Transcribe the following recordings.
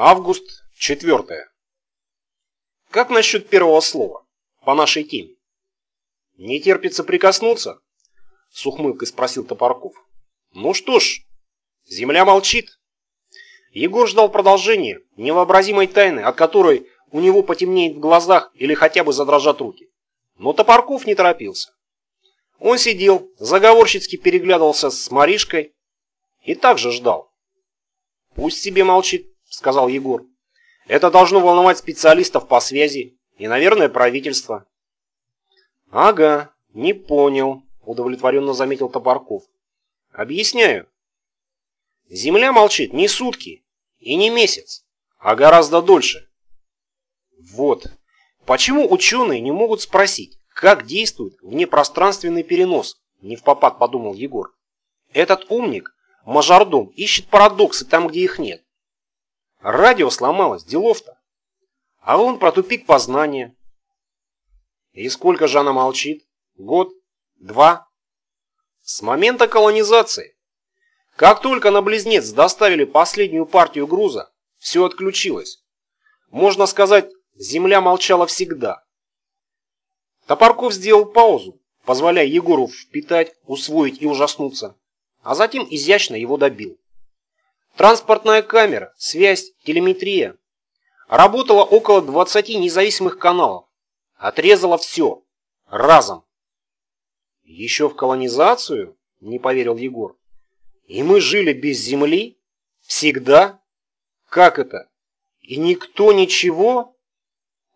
Август 4. Как насчет первого слова по нашей теме? Не терпится прикоснуться? С ухмылкой спросил Топорков. Ну что ж, земля молчит. Егор ждал продолжения невообразимой тайны, от которой у него потемнеет в глазах или хотя бы задрожат руки. Но Топорков не торопился. Он сидел, заговорщицки переглядывался с Маришкой и также ждал. Пусть себе молчит, — сказал Егор. «Это должно волновать специалистов по связи и, наверное, правительство». «Ага, не понял», — удовлетворенно заметил Топорков. «Объясняю. Земля молчит не сутки и не месяц, а гораздо дольше. Вот. Почему ученые не могут спросить, как действует внепространственный перенос, не в попад подумал Егор. Этот умник, мажордом, ищет парадоксы там, где их нет. Радио сломалось, делов-то. А он про тупик познания. И сколько же она молчит? Год? Два? С момента колонизации. Как только на Близнец доставили последнюю партию груза, все отключилось. Можно сказать, земля молчала всегда. Топорков сделал паузу, позволяя Егору впитать, усвоить и ужаснуться, а затем изящно его добил. Транспортная камера, связь, телеметрия. Работало около 20 независимых каналов. Отрезала все. Разом. Еще в колонизацию? Не поверил Егор. И мы жили без земли? Всегда? Как это? И никто ничего?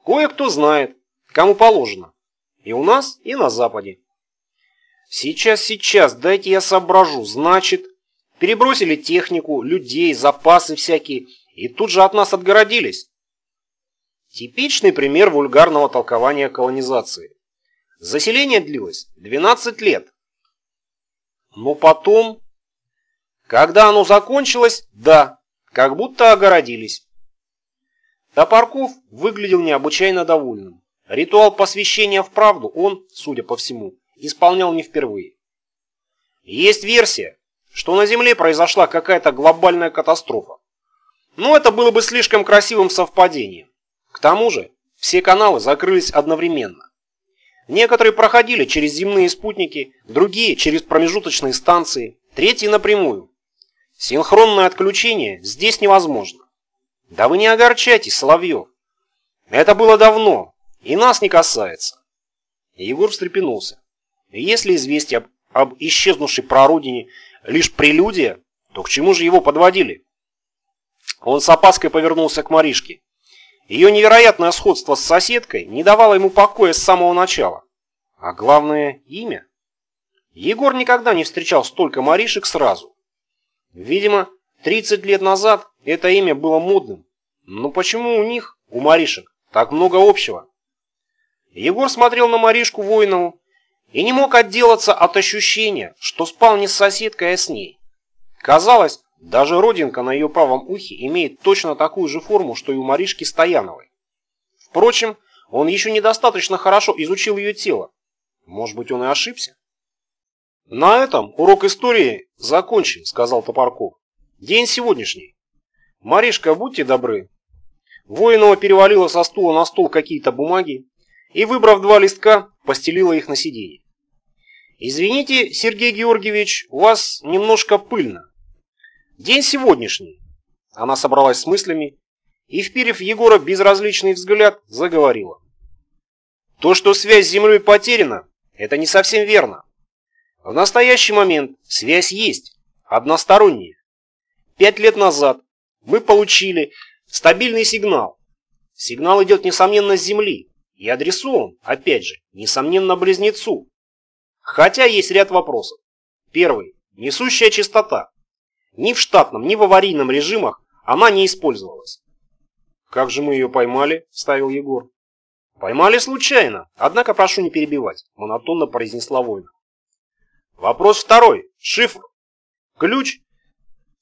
Кое-кто знает, кому положено. И у нас, и на Западе. Сейчас, сейчас, дайте я соображу. Значит, Перебросили технику, людей, запасы всякие, и тут же от нас отгородились. Типичный пример вульгарного толкования колонизации. Заселение длилось 12 лет. Но потом, когда оно закончилось, да, как будто огородились. Топорков выглядел необычайно довольным. Ритуал посвящения в правду он, судя по всему, исполнял не впервые. Есть версия, что на Земле произошла какая-то глобальная катастрофа. Но это было бы слишком красивым совпадением. К тому же, все каналы закрылись одновременно. Некоторые проходили через земные спутники, другие через промежуточные станции, третьи напрямую. Синхронное отключение здесь невозможно. Да вы не огорчайтесь, Соловьев. Это было давно, и нас не касается. Егор встрепенулся. Если известие об, исчезнувшей прародине лишь прелюдия, то к чему же его подводили? Он с опаской повернулся к Маришке. Ее невероятное сходство с соседкой не давало ему покоя с самого начала. А главное – имя. Егор никогда не встречал столько Маришек сразу. Видимо, 30 лет назад это имя было модным. Но почему у них, у Маришек, так много общего? Егор смотрел на Маришку Воинову и не мог отделаться от ощущения, что спал не с соседкой, а с ней. Казалось, даже родинка на ее правом ухе имеет точно такую же форму, что и у Маришки Стояновой. Впрочем, он еще недостаточно хорошо изучил ее тело. Может быть, он и ошибся? «На этом урок истории закончен», — сказал Топорков. «День сегодняшний. Маришка, будьте добры». Воинова перевалила со стула на стол какие-то бумаги и, выбрав два листка, постелила их на сиденье. «Извините, Сергей Георгиевич, у вас немножко пыльно. День сегодняшний». Она собралась с мыслями и, вперев Егора безразличный взгляд, заговорила. «То, что связь с Землей потеряна, это не совсем верно. В настоящий момент связь есть, односторонняя. Пять лет назад мы получили стабильный сигнал. Сигнал идет, несомненно, с Земли и адресован, опять же, несомненно, близнецу. Хотя есть ряд вопросов. Первый. Несущая частота. Ни в штатном, ни в аварийном режимах она не использовалась. «Как же мы ее поймали?» – вставил Егор. «Поймали случайно, однако прошу не перебивать», – монотонно произнесла Война. Вопрос второй. Шифр. Ключ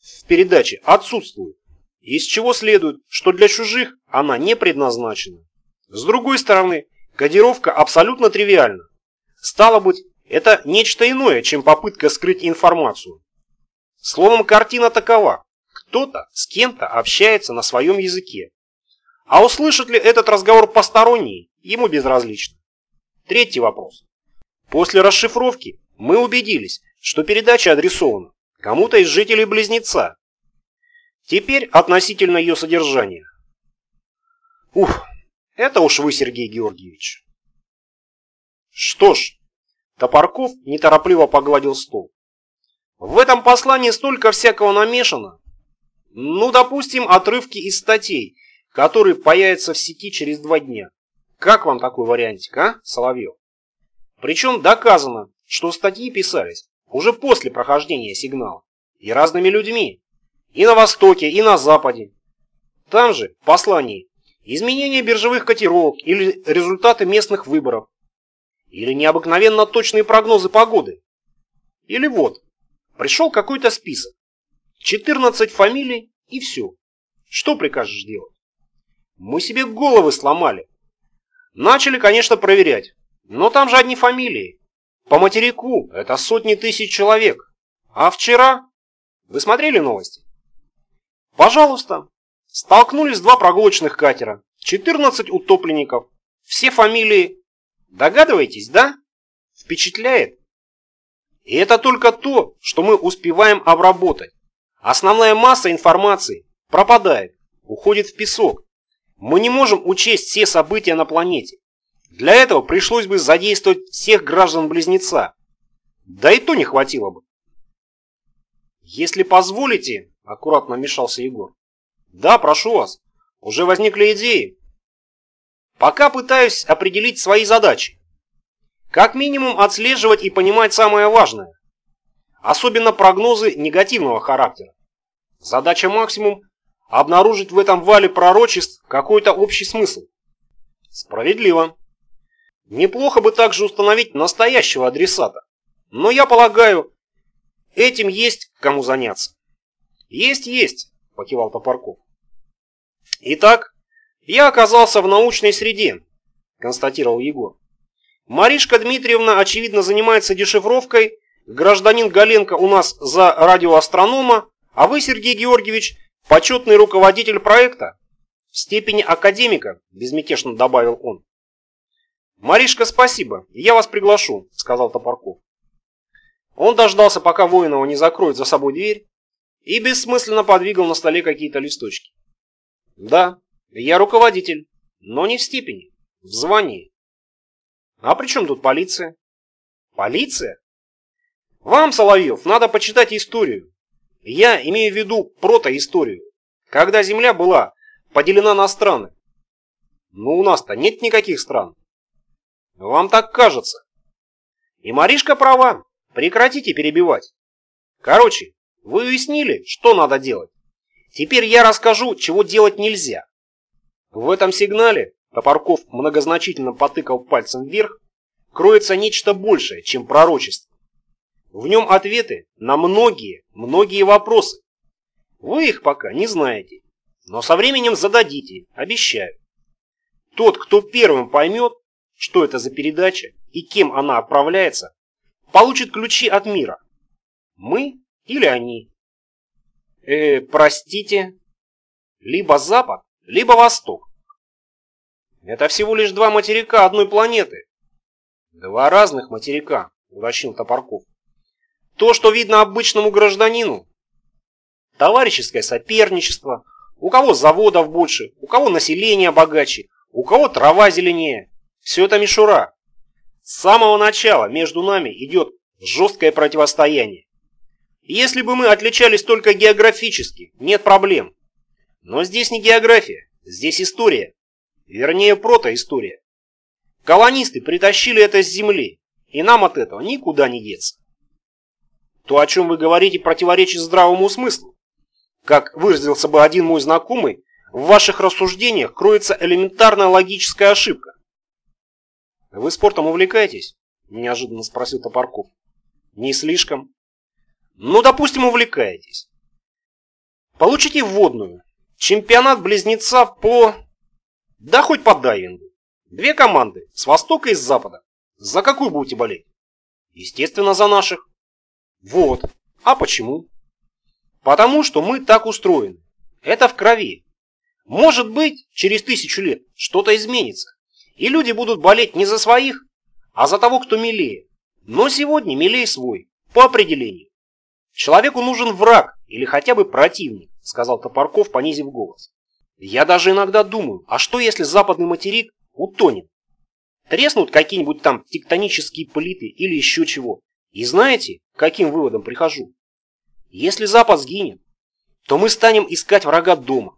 в передаче отсутствует, из чего следует, что для чужих она не предназначена. С другой стороны, кодировка абсолютно тривиальна. Стало быть, это нечто иное, чем попытка скрыть информацию. Словом, картина такова. кто-то с кем-то общается на своем языке. А услышит ли этот разговор посторонний, ему безразлично. Третий вопрос. После расшифровки мы убедились, что передача адресована кому-то из жителей Близнеца. Теперь относительно ее содержания. Ух, это уж вы, Сергей Георгиевич. Что ж, Топорков неторопливо погладил стол. В этом послании столько всякого намешано. Ну, допустим, отрывки из статей, которые появятся в сети через два дня. Как вам такой вариантик, а, Соловьев? Причем доказано, что статьи писались уже после прохождения сигнала и разными людьми. И на Востоке, и на Западе. Там же, в послании, изменения биржевых котировок или результаты местных выборов. Или необыкновенно точные прогнозы погоды. Или вот, пришел какой-то список. 14 фамилий и все. Что прикажешь делать? Мы себе головы сломали. Начали, конечно, проверять. Но там же одни фамилии. По материку это сотни тысяч человек. А вчера... Вы смотрели новости? Пожалуйста. Столкнулись два прогулочных катера. 14 утопленников. Все фамилии. Догадываетесь, да? Впечатляет? И это только то, что мы успеваем обработать. Основная масса информации пропадает, уходит в песок. Мы не можем учесть все события на планете. Для этого пришлось бы задействовать всех граждан-близнеца. Да и то не хватило бы. Если позволите, аккуратно вмешался Егор. Да, прошу вас. Уже возникли идеи. Пока пытаюсь определить свои задачи. Как минимум отслеживать и понимать самое важное. Особенно прогнозы негативного характера. Задача максимум – обнаружить в этом вале пророчеств какой-то общий смысл. Справедливо. Неплохо бы также установить настоящего адресата. Но я полагаю, этим есть кому заняться. Есть, есть, покивал Топорков. Итак, я оказался в научной среде, констатировал Егор. Маришка Дмитриевна, очевидно, занимается дешифровкой, гражданин Галенко у нас за радиоастронома, а вы, Сергей Георгиевич, почетный руководитель проекта. В степени академика, безмятежно добавил он. «Маришка, спасибо, я вас приглашу», — сказал Топорков. Он дождался, пока Воинова не закроет за собой дверь, и бессмысленно подвигал на столе какие-то листочки. «Да, я руководитель, но не в степени, в звании». «А при чем тут полиция?» «Полиция? Вам, Соловьев, надо почитать историю. Я имею в виду протоисторию, когда Земля была поделена на страны. Но у нас-то нет никаких стран. Вам так кажется. И Маришка права. Прекратите перебивать. Короче, вы уяснили, что надо делать. Теперь я расскажу, чего делать нельзя. В этом сигнале, Топорков многозначительно потыкал пальцем вверх, кроется нечто большее, чем пророчество. В нем ответы на многие, многие вопросы. Вы их пока не знаете, но со временем зададите, обещаю. Тот, кто первым поймет, что это за передача и кем она отправляется, получит ключи от мира. Мы или они. Э, простите, либо Запад, либо Восток. Это всего лишь два материка одной планеты. Два разных материка, уточнил Топорков. То, что видно обычному гражданину. Товарищеское соперничество, у кого заводов больше, у кого население богаче, у кого трава зеленее. Все это мишура. С самого начала между нами идет жесткое противостояние. Если бы мы отличались только географически, нет проблем. Но здесь не география, здесь история. Вернее, протоистория. Колонисты притащили это с земли, и нам от этого никуда не деться. То, о чем вы говорите, противоречит здравому смыслу. Как выразился бы один мой знакомый, в ваших рассуждениях кроется элементарная логическая ошибка. «Вы спортом увлекаетесь?» – неожиданно спросил Топорков. «Не слишком». «Ну, допустим, увлекаетесь. Получите вводную. Чемпионат близнеца по... Да хоть по дайвингу. Две команды, с востока и с запада. За какую будете болеть? Естественно, за наших. Вот. А почему? Потому что мы так устроены. Это в крови. Может быть, через тысячу лет что-то изменится. И люди будут болеть не за своих, а за того, кто милее. Но сегодня милее свой, по определению. Человеку нужен враг или хотя бы противник, сказал Топорков, понизив голос. Я даже иногда думаю, а что если западный материк утонет? Треснут какие-нибудь там тектонические плиты или еще чего. И знаете, каким выводом прихожу? Если Запад сгинет, то мы станем искать врага дома.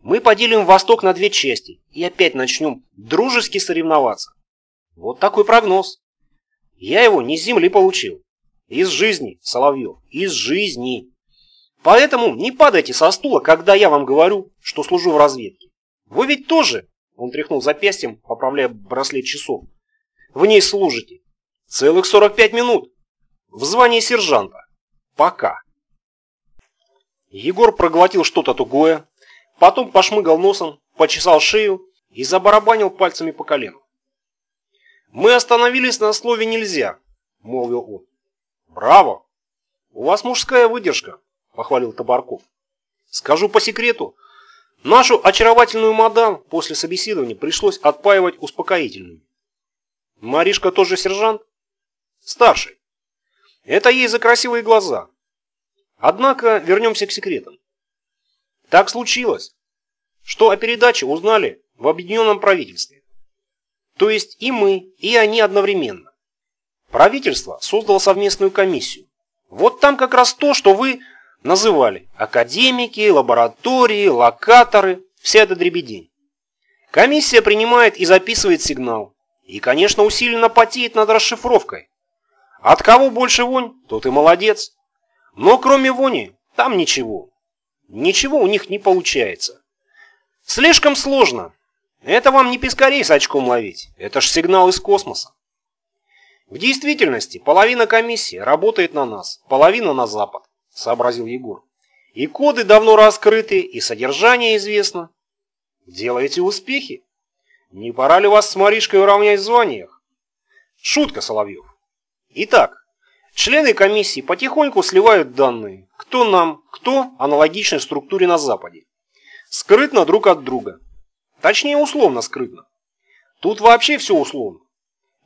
Мы поделим Восток на две части и опять начнем дружески соревноваться. Вот такой прогноз. Я его не с земли получил. Из жизни, Соловьев, из жизни. Поэтому не падайте со стула, когда я вам говорю, что служу в разведке. Вы ведь тоже, он тряхнул запястьем, поправляя браслет часов, в ней служите. Целых 45 минут. В звании сержанта. Пока. Егор проглотил что-то тугое, потом пошмыгал носом, почесал шею и забарабанил пальцами по колену. «Мы остановились на слове «нельзя», — молвил он. «Браво! У вас мужская выдержка», — похвалил Табарков. «Скажу по секрету, нашу очаровательную мадам после собеседования пришлось отпаивать успокоительными. Маришка тоже сержант?» «Старший. Это ей за красивые глаза. Однако вернемся к секретам. Так случилось, что о передаче узнали в объединенном правительстве. То есть и мы, и они одновременно. Правительство создало совместную комиссию. Вот там как раз то, что вы называли. Академики, лаборатории, локаторы, вся эта дребедень. Комиссия принимает и записывает сигнал. И, конечно, усиленно потеет над расшифровкой. От кого больше вонь, тот и молодец. Но кроме вони, там ничего. Ничего у них не получается. Слишком сложно. Это вам не пескарей с очком ловить. Это ж сигнал из космоса. В действительности половина комиссии работает на нас, половина на Запад, сообразил Егор. И коды давно раскрыты, и содержание известно. Делаете успехи? Не пора ли вас с Маришкой уравнять в званиях? Шутка, Соловьев. Итак, Члены комиссии потихоньку сливают данные, кто нам, кто аналогичной структуре на Западе. Скрытно друг от друга. Точнее, условно скрытно. Тут вообще все условно.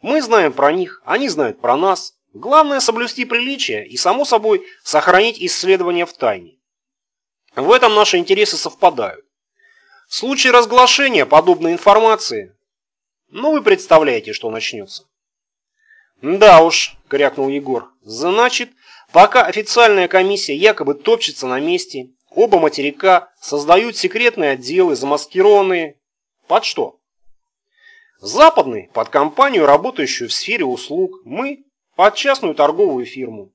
Мы знаем про них, они знают про нас. Главное соблюсти приличие и, само собой, сохранить исследования в тайне. В этом наши интересы совпадают. В случае разглашения подобной информации, ну вы представляете, что начнется. «Да уж», – крякнул Егор. «Значит, пока официальная комиссия якобы топчется на месте, оба материка создают секретные отделы, замаскированные... Под что?» «Западный – под компанию, работающую в сфере услуг, мы – под частную торговую фирму.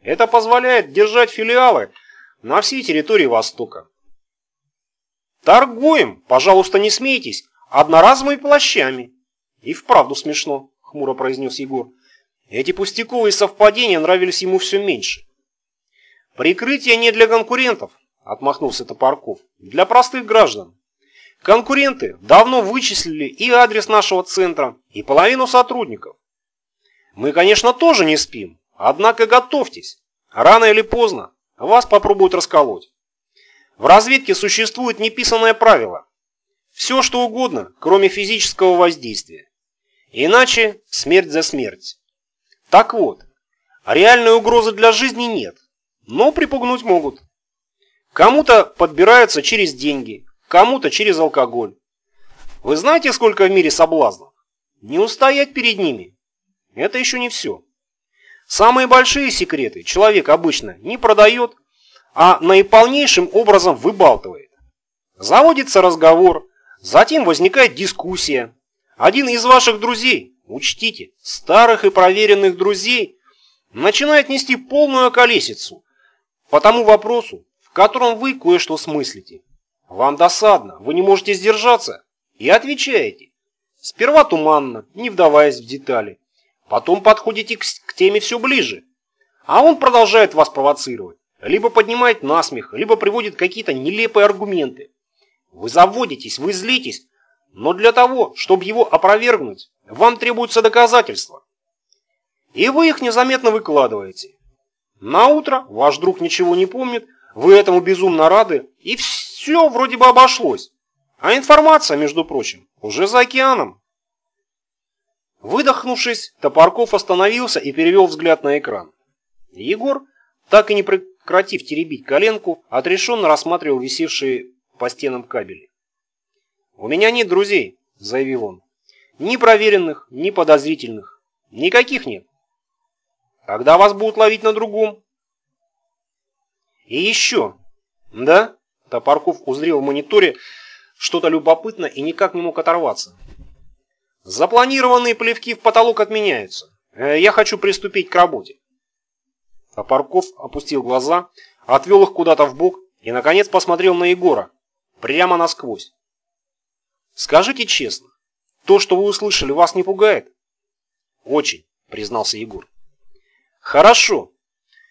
Это позволяет держать филиалы на всей территории Востока. Торгуем, пожалуйста, не смейтесь, одноразовыми плащами. И вправду смешно хмуро произнес Егор. Эти пустяковые совпадения нравились ему все меньше. Прикрытие не для конкурентов, отмахнулся Топорков, для простых граждан. Конкуренты давно вычислили и адрес нашего центра, и половину сотрудников. Мы, конечно, тоже не спим, однако готовьтесь. Рано или поздно вас попробуют расколоть. В разведке существует неписанное правило. Все, что угодно, кроме физического воздействия. Иначе смерть за смерть. Так вот, реальной угрозы для жизни нет, но припугнуть могут. Кому-то подбираются через деньги, кому-то через алкоголь. Вы знаете, сколько в мире соблазнов? Не устоять перед ними. Это еще не все. Самые большие секреты человек обычно не продает, а наиполнейшим образом выбалтывает. Заводится разговор, затем возникает дискуссия, один из ваших друзей, учтите, старых и проверенных друзей, начинает нести полную околесицу по тому вопросу, в котором вы кое-что смыслите. Вам досадно, вы не можете сдержаться и отвечаете. Сперва туманно, не вдаваясь в детали. Потом подходите к, к теме все ближе. А он продолжает вас провоцировать. Либо поднимает насмех, либо приводит какие-то нелепые аргументы. Вы заводитесь, вы злитесь, но для того, чтобы его опровергнуть, вам требуются доказательства. И вы их незаметно выкладываете. На утро ваш друг ничего не помнит, вы этому безумно рады, и все вроде бы обошлось. А информация, между прочим, уже за океаном. Выдохнувшись, Топорков остановился и перевел взгляд на экран. Егор, так и не прекратив теребить коленку, отрешенно рассматривал висевшие по стенам кабели. «У меня нет друзей», — заявил он. «Ни проверенных, ни подозрительных. Никаких нет. Тогда вас будут ловить на другом». «И еще». «Да?» — Топорков узрел в мониторе что-то любопытное и никак не мог оторваться. Запланированные плевки в потолок отменяются. Э, я хочу приступить к работе. Топорков опустил глаза, отвел их куда-то в бок и, наконец, посмотрел на Егора. Прямо насквозь. Скажите честно, то, что вы услышали, вас не пугает? Очень, признался Егор. Хорошо.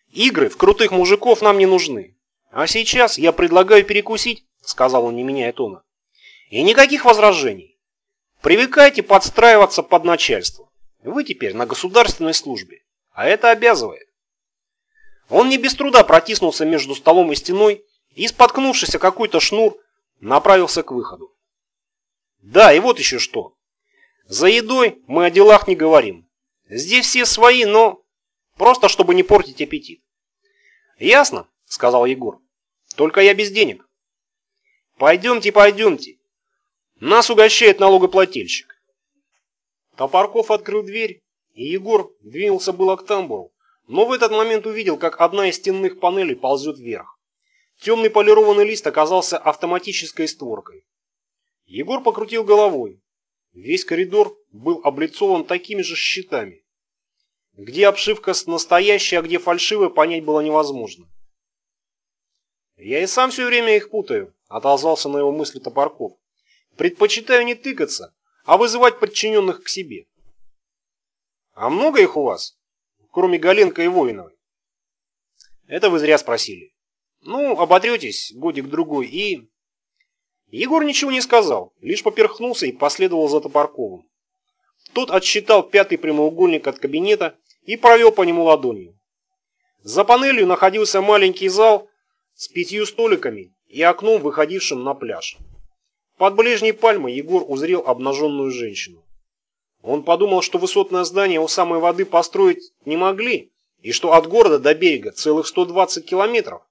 Игры в крутых мужиков нам не нужны. А сейчас я предлагаю перекусить, сказал он, не меняя тона. И никаких возражений. Привыкайте подстраиваться под начальство. Вы теперь на государственной службе, а это обязывает. Он не без труда протиснулся между столом и стеной и, споткнувшись о какой-то шнур, направился к выходу. Да, и вот еще что. За едой мы о делах не говорим. Здесь все свои, но просто чтобы не портить аппетит. Ясно, сказал Егор. Только я без денег. Пойдемте, пойдемте. Нас угощает налогоплательщик. Топорков открыл дверь, и Егор двинулся было к тамбуру, но в этот момент увидел, как одна из стенных панелей ползет вверх. Темный полированный лист оказался автоматической створкой. Егор покрутил головой. Весь коридор был облицован такими же щитами. Где обшивка настоящая, а где фальшивая, понять было невозможно. «Я и сам все время их путаю», — отозвался на его мысли Топорков. Предпочитаю не тыкаться, а вызывать подчиненных к себе. А много их у вас, кроме Галенко и Воиновой? Это вы зря спросили. Ну, оботретесь годик-другой и... Егор ничего не сказал, лишь поперхнулся и последовал за Топорковым. Тот отсчитал пятый прямоугольник от кабинета и провел по нему ладонью. За панелью находился маленький зал с пятью столиками и окном, выходившим на пляж. Под ближней пальмой Егор узрел обнаженную женщину. Он подумал, что высотное здание у самой воды построить не могли, и что от города до берега целых 120 километров.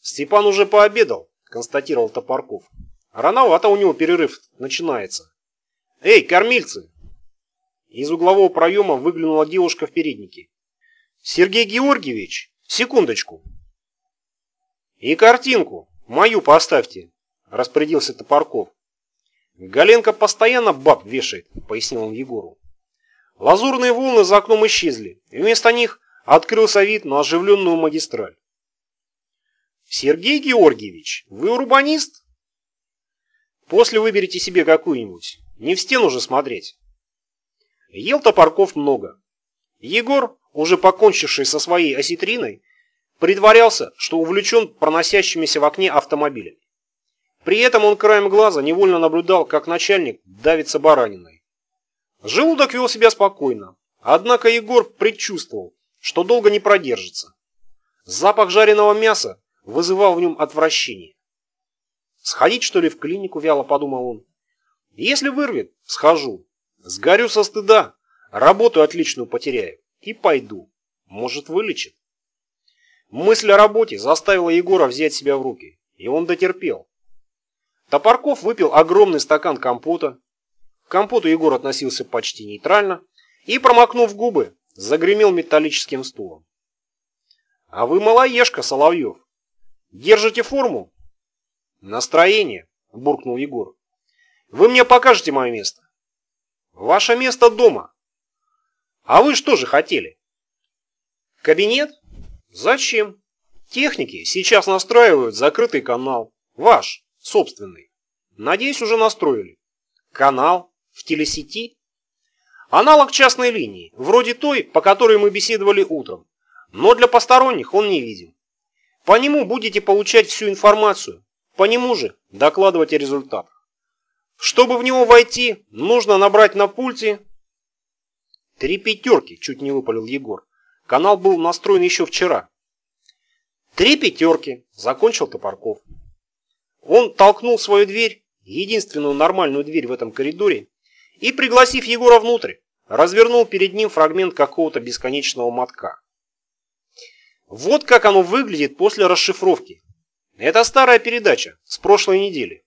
Степан уже пообедал, констатировал Топорков. Рановато у него перерыв начинается. Эй, кормильцы! Из углового проема выглянула девушка в переднике. Сергей Георгиевич, секундочку. И картинку, мою поставьте, распорядился Топорков. Галенко постоянно баб вешает, пояснил он Егору. Лазурные волны за окном исчезли, и вместо них открылся вид на оживленную магистраль. Сергей Георгиевич, вы урбанист? После выберите себе какую-нибудь, не в стену же смотреть. Ел Топорков много. Егор, уже покончивший со своей осетриной, притворялся, что увлечен проносящимися в окне автомобилями. При этом он краем глаза невольно наблюдал, как начальник давится бараниной. Желудок вел себя спокойно, однако Егор предчувствовал, что долго не продержится. Запах жареного мяса вызывал в нем отвращение. «Сходить, что ли, в клинику?» – вяло подумал он. «Если вырвет, схожу. Сгорю со стыда, работу отличную потеряю и пойду. Может, вылечит». Мысль о работе заставила Егора взять себя в руки, и он дотерпел. Топорков выпил огромный стакан компота. К компоту Егор относился почти нейтрально и, промокнув губы, загремел металлическим стулом. «А вы малоежка, Соловьев. Держите форму?» «Настроение», — буркнул Егор. «Вы мне покажете мое место?» «Ваше место дома». «А вы что же хотели?» «Кабинет? Зачем? Техники сейчас настраивают закрытый канал. Ваш собственный. Надеюсь, уже настроили. Канал в телесети? Аналог частной линии, вроде той, по которой мы беседовали утром. Но для посторонних он не виден. По нему будете получать всю информацию. По нему же докладывать о результатах. Чтобы в него войти, нужно набрать на пульте... Три пятерки, чуть не выпалил Егор. Канал был настроен еще вчера. Три пятерки, закончил Топорков. Он толкнул свою дверь, единственную нормальную дверь в этом коридоре, и, пригласив Егора внутрь, развернул перед ним фрагмент какого-то бесконечного мотка. Вот как оно выглядит после расшифровки. Это старая передача с прошлой недели.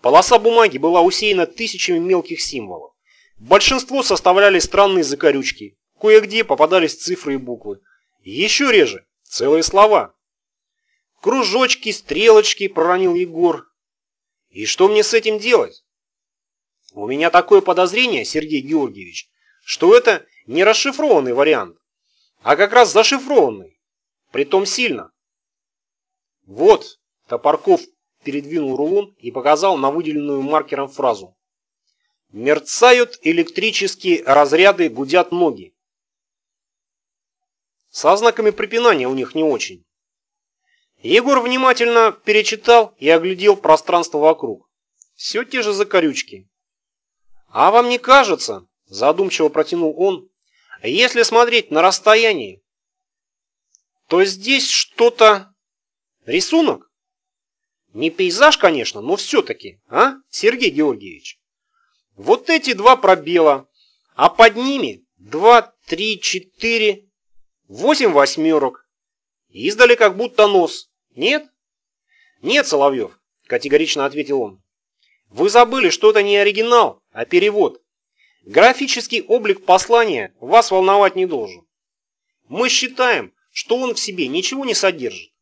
Полоса бумаги была усеяна тысячами мелких символов. Большинство составляли странные закорючки, кое-где попадались цифры и буквы. Еще реже – целые слова. Кружочки, стрелочки, проронил Егор. И что мне с этим делать? У меня такое подозрение, Сергей Георгиевич, что это не расшифрованный вариант, а как раз зашифрованный, притом сильно. Вот, Топорков передвинул рулон и показал на выделенную маркером фразу. Мерцают электрические разряды, гудят ноги. Со знаками препинания у них не очень. Егор внимательно перечитал и оглядел пространство вокруг. Все те же закорючки. А вам не кажется, задумчиво протянул он, если смотреть на расстоянии, то здесь что-то... Рисунок? Не пейзаж, конечно, но все-таки, а, Сергей Георгиевич? Вот эти два пробела, а под ними два, три, четыре, восемь восьмерок. Издали как будто нос. Нет? Нет, Соловьев, категорично ответил он. Вы забыли, что это не оригинал, а перевод. Графический облик послания вас волновать не должен. Мы считаем, что он в себе ничего не содержит.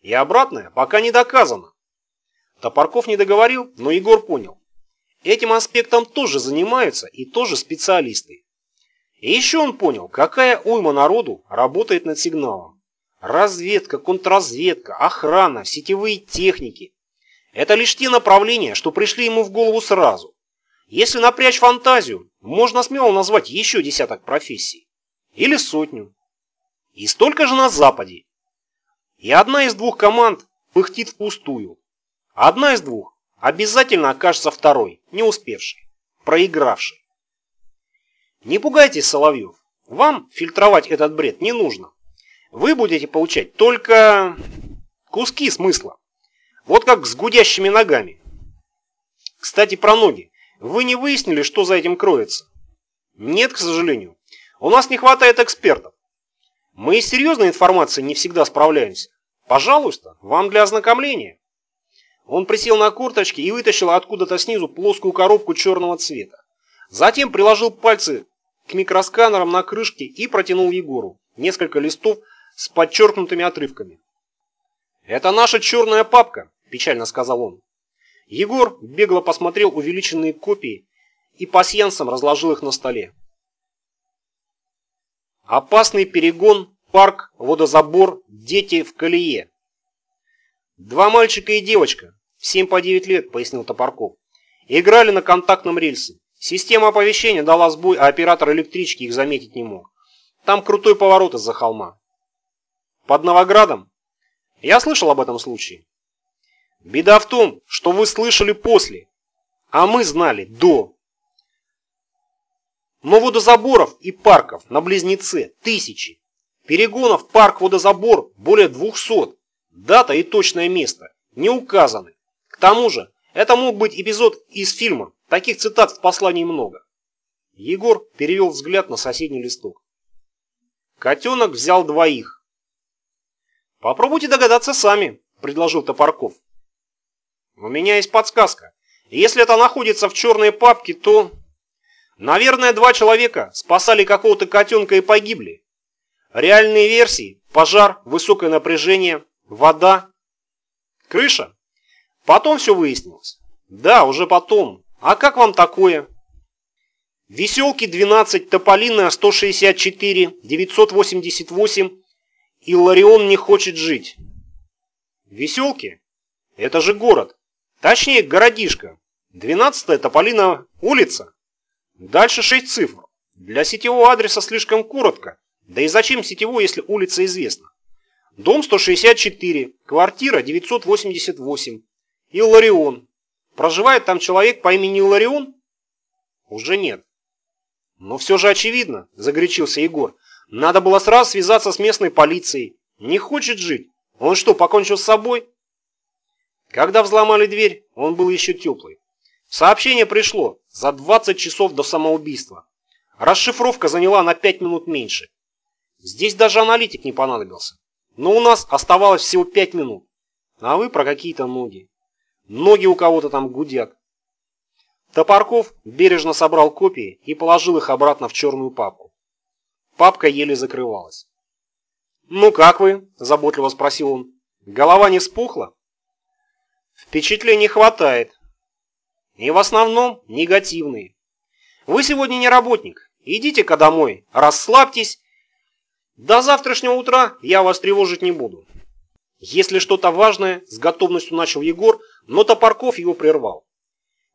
И обратное пока не доказано. Топорков не договорил, но Егор понял. Этим аспектом тоже занимаются и тоже специалисты. И еще он понял, какая уйма народу работает над сигналом. Разведка, контрразведка, охрана, сетевые техники. Это лишь те направления, что пришли ему в голову сразу. Если напрячь фантазию, можно смело назвать еще десяток профессий. Или сотню. И столько же на Западе. И одна из двух команд пыхтит впустую. Одна из двух обязательно окажется второй, не успевшей, проигравшей. Не пугайтесь, Соловьев. Вам фильтровать этот бред не нужно. Вы будете получать только куски смысла. Вот как с гудящими ногами. Кстати, про ноги. Вы не выяснили, что за этим кроется? Нет, к сожалению. У нас не хватает экспертов. Мы с серьезной информацией не всегда справляемся. Пожалуйста, вам для ознакомления. Он присел на курточки и вытащил откуда-то снизу плоскую коробку черного цвета. Затем приложил пальцы к микросканерам на крышке и протянул Егору несколько листов с подчеркнутыми отрывками. «Это наша черная папка», – печально сказал он. Егор бегло посмотрел увеличенные копии и пасьянсом разложил их на столе. Опасный перегон, парк, водозабор, дети в колее. Два мальчика и девочка, 7 по 9 лет, пояснил Топорков. Играли на контактном рельсе. Система оповещения дала сбой, а оператор электрички их заметить не мог. Там крутой поворот из-за холма. Под Новоградом? Я слышал об этом случае. Беда в том, что вы слышали после, а мы знали до. Но водозаборов и парков на Близнеце тысячи. Перегонов парк-водозабор более двухсот. Дата и точное место не указаны. К тому же, это мог быть эпизод из фильма. Таких цитат в послании много. Егор перевел взгляд на соседний листок. Котенок взял двоих. «Попробуйте догадаться сами», – предложил Топорков. У меня есть подсказка. Если это находится в черной папке, то... Наверное, два человека спасали какого-то котенка и погибли. Реальные версии – пожар, высокое напряжение, вода, крыша. Потом все выяснилось. Да, уже потом. А как вам такое? Веселки 12, Тополиная 164, 988 и Ларион не хочет жить. Веселки? Это же город. Точнее, городишко. 12-я Тополина улица. Дальше 6 цифр. Для сетевого адреса слишком коротко. Да и зачем сетевой, если улица известна? Дом 164, квартира 988. Илларион. Проживает там человек по имени Илларион? Уже нет. Но все же очевидно, загорячился Егор. Надо было сразу связаться с местной полицией. Не хочет жить. Он что, покончил с собой? Когда взломали дверь, он был еще теплый. Сообщение пришло за 20 часов до самоубийства. Расшифровка заняла на 5 минут меньше. Здесь даже аналитик не понадобился. Но у нас оставалось всего 5 минут. А вы про какие-то ноги. Ноги у кого-то там гудят. Топорков бережно собрал копии и положил их обратно в черную папку. Папка еле закрывалась. «Ну как вы?» – заботливо спросил он. «Голова не вспухла?» «Впечатлений хватает. И в основном негативные. Вы сегодня не работник. Идите-ка домой, расслабьтесь. До завтрашнего утра я вас тревожить не буду». Если что-то важное, с готовностью начал Егор, но Топорков его прервал.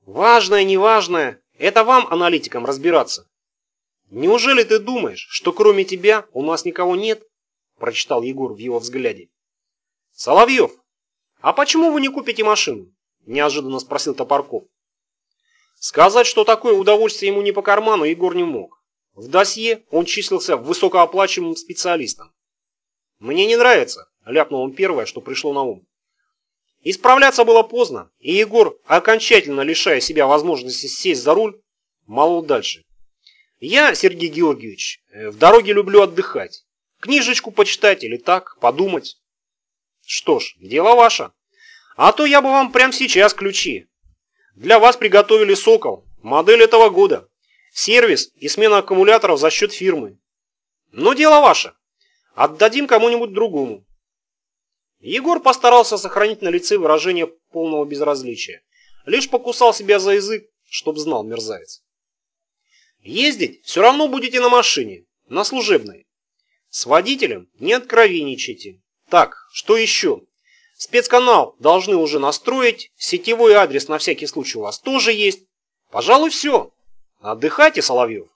Важное, неважное, это вам, аналитикам, разбираться. Неужели ты думаешь, что кроме тебя у нас никого нет? Прочитал Егор в его взгляде. Соловьев, а почему вы не купите машину? Неожиданно спросил Топорков. Сказать, что такое удовольствие ему не по карману, Егор не мог. В досье он числился высокооплачиваемым специалистом. «Мне не нравится», — ляпнул он первое, что пришло на ум. Исправляться было поздно, и Егор, окончательно лишая себя возможности сесть за руль, молол дальше. «Я, Сергей Георгиевич, э, в дороге люблю отдыхать. Книжечку почитать или так, подумать». «Что ж, дело ваше. А то я бы вам прямо сейчас ключи. Для вас приготовили «Сокол», модель этого года. Сервис и смена аккумуляторов за счет фирмы. Но дело ваше. Отдадим кому-нибудь другому. Егор постарался сохранить на лице выражение полного безразличия. Лишь покусал себя за язык, чтоб знал мерзавец. Ездить все равно будете на машине, на служебной. С водителем не откровенничайте. Так, что еще? Спецканал должны уже настроить, сетевой адрес на всякий случай у вас тоже есть. Пожалуй, все. Отдыхайте, Соловьев.